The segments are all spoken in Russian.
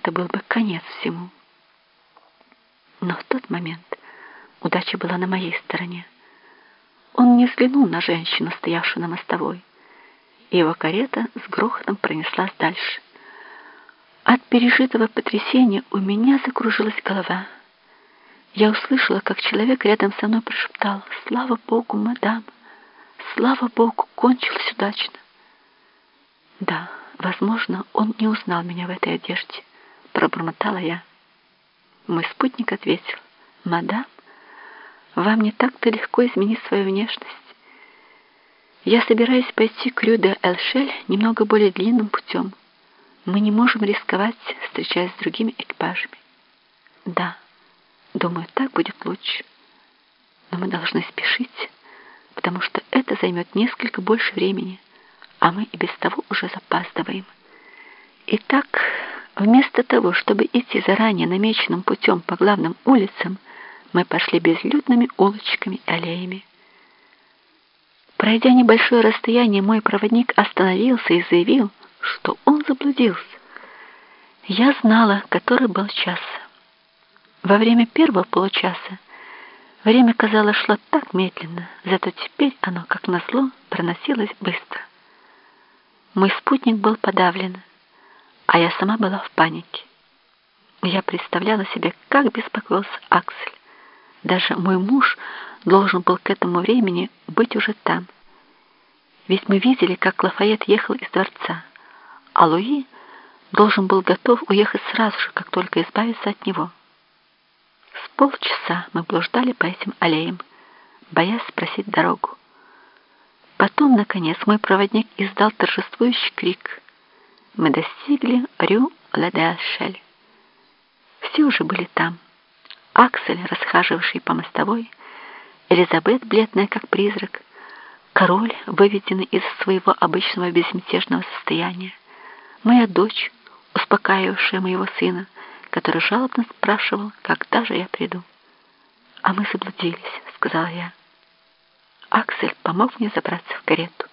это был бы конец всему. Но в тот момент удача была на моей стороне. Он не взглянул на женщину, стоявшую на мостовой, и его карета с грохотом пронеслась дальше. От пережитого потрясения у меня закружилась голова. Я услышала, как человек рядом со мной прошептал «Слава Богу, мадам! Слава Богу, кончилось удачно!» Да, возможно, он не узнал меня в этой одежде, пробормотала я. Мой спутник ответил «Мадам, вам не так-то легко изменить свою внешность. Я собираюсь пойти к Рю-де-Элшель немного более длинным путем. Мы не можем рисковать, встречаясь с другими экипажами. Да, думаю, так будет лучше. Но мы должны спешить, потому что это займет несколько больше времени, а мы и без того уже запаздываем. Итак, вместо того, чтобы идти заранее намеченным путем по главным улицам, мы пошли безлюдными улочками и аллеями. Пройдя небольшое расстояние, мой проводник остановился и заявил, что он заблудился. Я знала, который был час. Во время первого получаса время, казалось, шло так медленно, зато теперь оно, как назло, проносилось быстро. Мой спутник был подавлен, а я сама была в панике. Я представляла себе, как беспокоился Аксель. Даже мой муж должен был к этому времени быть уже там. Ведь мы видели, как Лафайет ехал из дворца, а Луи должен был готов уехать сразу же, как только избавиться от него. С полчаса мы блуждали по этим аллеям, боясь спросить дорогу. Потом, наконец, мой проводник издал торжествующий крик. Мы достигли Рю-Ладеашель. Все уже были там. Аксель, расхаживавший по мостовой, Элизабет, бледная как призрак, король, выведенный из своего обычного безмятежного состояния, моя дочь, успокаивавшая моего сына, который жалобно спрашивал, когда же я приду. «А мы заблудились», — сказала я. Аксель помог мне забраться в карету.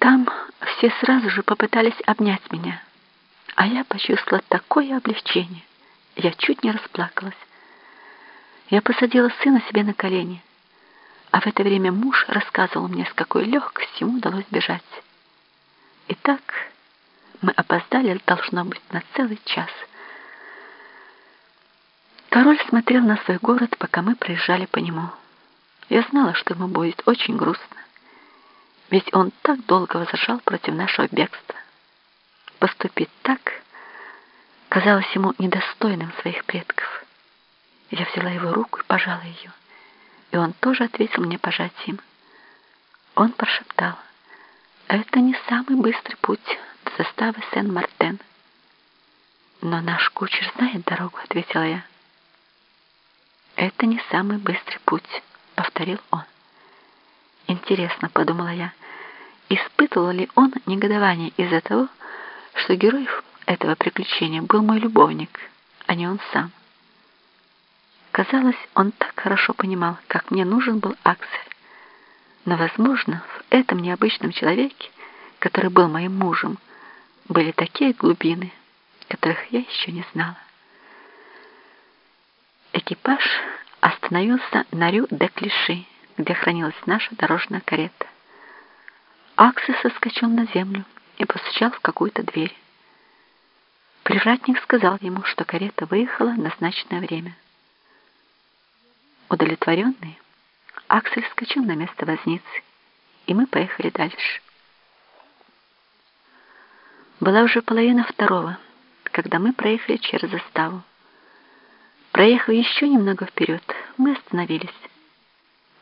Там все сразу же попытались обнять меня, а я почувствовала такое облегчение. Я чуть не расплакалась. Я посадила сына себе на колени, а в это время муж рассказывал мне, с какой легкостью ему удалось бежать. Итак, мы опоздали, должно быть, на целый час. Король смотрел на свой город, пока мы проезжали по нему. Я знала, что ему будет очень грустно, ведь он так долго возражал против нашего бегства. Поступить так казалось ему недостойным своих предков. Я взяла его руку и пожала ее, и он тоже ответил мне пожатием. Он прошептал, «Это не самый быстрый путь до заставы Сен-Мартен». «Но наш кучер знает дорогу», — ответила я. «Это не самый быстрый путь», — повторил он. «Интересно», — подумала я, испытывал ли он негодование из-за того, что герой этого приключения был мой любовник, а не он сам. Казалось, он так хорошо понимал, как мне нужен был Аксель. Но, возможно, в этом необычном человеке, который был моим мужем, были такие глубины, которых я еще не знала. Экипаж остановился на Рю-де-Клиши, где хранилась наша дорожная карета. Аксель соскочил на землю и постучал в какую-то дверь. Привратник сказал ему, что карета выехала в назначенное время. Удовлетворенный, Аксель вскочил на место возницы, и мы поехали дальше. Была уже половина второго, когда мы проехали через заставу. Проехав еще немного вперед, мы остановились.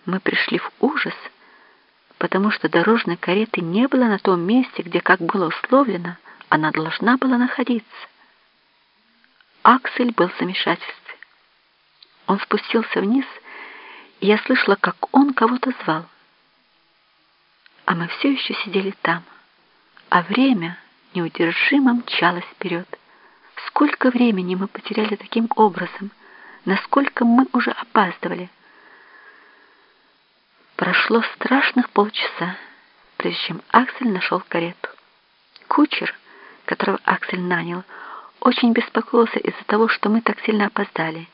Мы пришли в ужас, потому что дорожной кареты не было на том месте, где, как было условлено, она должна была находиться. Аксель был в замешательстве. Он спустился вниз, и я слышала, как он кого-то звал. А мы все еще сидели там, а время неудержимо мчалось вперед. Сколько времени мы потеряли таким образом, насколько мы уже опаздывали. Прошло страшных полчаса, прежде чем Аксель нашел карету. Кучер, которого Аксель нанял, очень беспокоился из-за того, что мы так сильно опоздали.